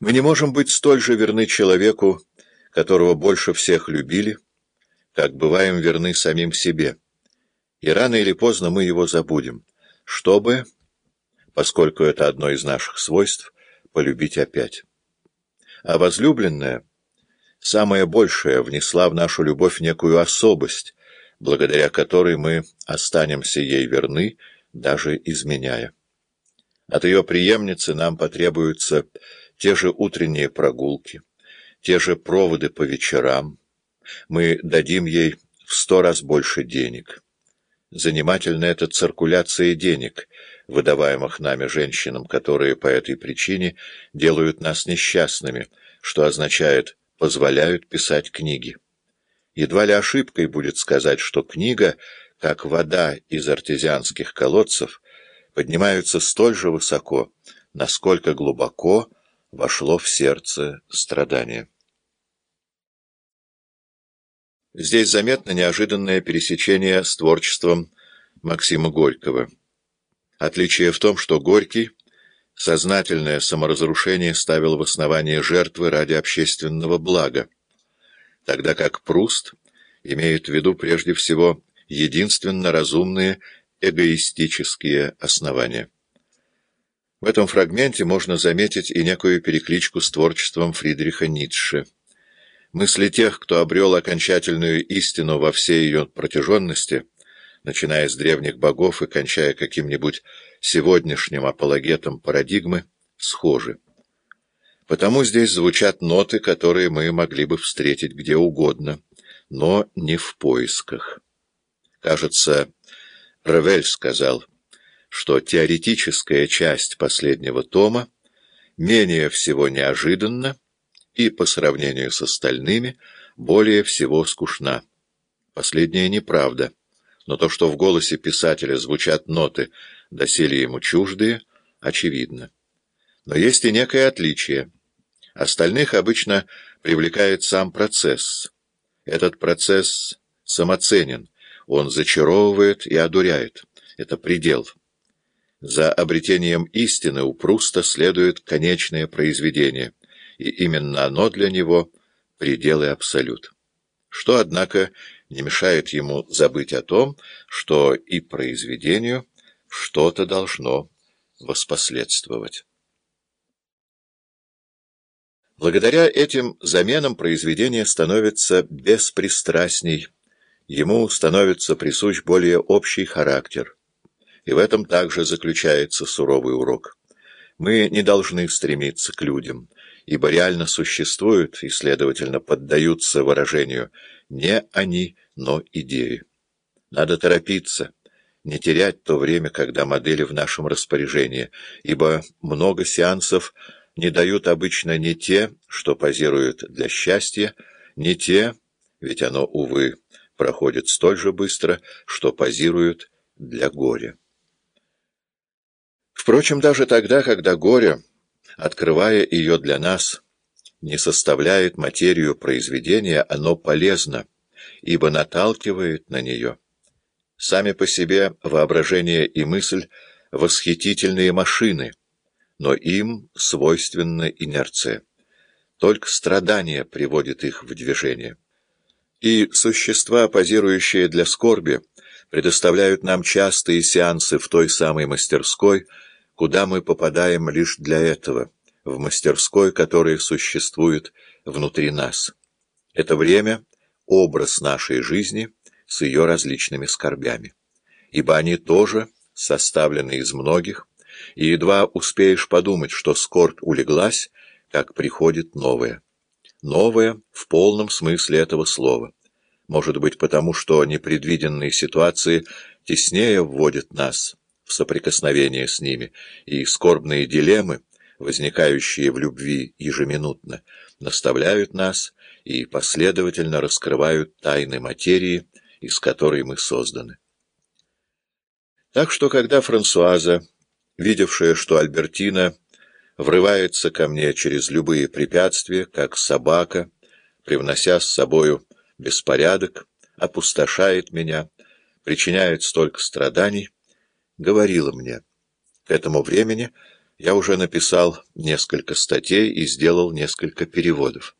Мы не можем быть столь же верны человеку, которого больше всех любили, как бываем верны самим себе. И рано или поздно мы его забудем, чтобы, поскольку это одно из наших свойств, полюбить опять. А возлюбленная, самое большее, внесла в нашу любовь некую особость, благодаря которой мы останемся ей верны, даже изменяя. От ее преемницы нам потребуются те же утренние прогулки, те же проводы по вечерам. Мы дадим ей в сто раз больше денег. Занимательна эта циркуляция денег, выдаваемых нами женщинам, которые по этой причине делают нас несчастными, что означает «позволяют писать книги». Едва ли ошибкой будет сказать, что книга, как вода из артезианских колодцев, поднимаются столь же высоко, насколько глубоко вошло в сердце страдание. Здесь заметно неожиданное пересечение с творчеством Максима Горького. Отличие в том, что Горький сознательное саморазрушение ставил в основание жертвы ради общественного блага, тогда как Пруст имеет в виду прежде всего единственно разумные эгоистические основания. В этом фрагменте можно заметить и некую перекличку с творчеством Фридриха Ницше. Мысли тех, кто обрел окончательную истину во всей ее протяженности, начиная с древних богов и кончая каким-нибудь сегодняшним апологетом парадигмы, схожи. Потому здесь звучат ноты, которые мы могли бы встретить где угодно, но не в поисках. Кажется, Ревель сказал — что теоретическая часть последнего тома менее всего неожиданна и, по сравнению с остальными, более всего скучна. Последняя неправда, но то, что в голосе писателя звучат ноты, доселе ему чуждые, очевидно. Но есть и некое отличие. Остальных обычно привлекает сам процесс. Этот процесс самоценен, он зачаровывает и одуряет. Это предел. За обретением истины у Пруста следует конечное произведение, и именно оно для него — предел и абсолют. Что, однако, не мешает ему забыть о том, что и произведению что-то должно воспоследствовать. Благодаря этим заменам произведение становится беспристрастней, ему становится присущ более общий характер — и в этом также заключается суровый урок. Мы не должны стремиться к людям, ибо реально существуют и, следовательно, поддаются выражению не они, но идеи. Надо торопиться, не терять то время, когда модели в нашем распоряжении, ибо много сеансов не дают обычно не те, что позируют для счастья, не те, ведь оно, увы, проходит столь же быстро, что позируют для горя. Впрочем, даже тогда, когда горе, открывая ее для нас, не составляет материю произведения, оно полезно, ибо наталкивает на нее. Сами по себе воображение и мысль — восхитительные машины, но им свойственна инерция. Только страдание приводит их в движение. И существа, позирующие для скорби, предоставляют нам частые сеансы в той самой мастерской, куда мы попадаем лишь для этого, в мастерской, которая существует внутри нас. Это время — образ нашей жизни с ее различными скорбями. Ибо они тоже составлены из многих, и едва успеешь подумать, что скорбь улеглась, как приходит новое. Новое в полном смысле этого слова. Может быть, потому что непредвиденные ситуации теснее вводят нас в соприкосновение с ними, и скорбные дилеммы, возникающие в любви ежеминутно, наставляют нас и последовательно раскрывают тайны материи, из которой мы созданы. Так что, когда Франсуаза, видевшая, что Альбертина врывается ко мне через любые препятствия, как собака, привнося с собою беспорядок, опустошает меня, причиняет столько страданий, говорила мне. К этому времени Я уже написал несколько статей и сделал несколько переводов.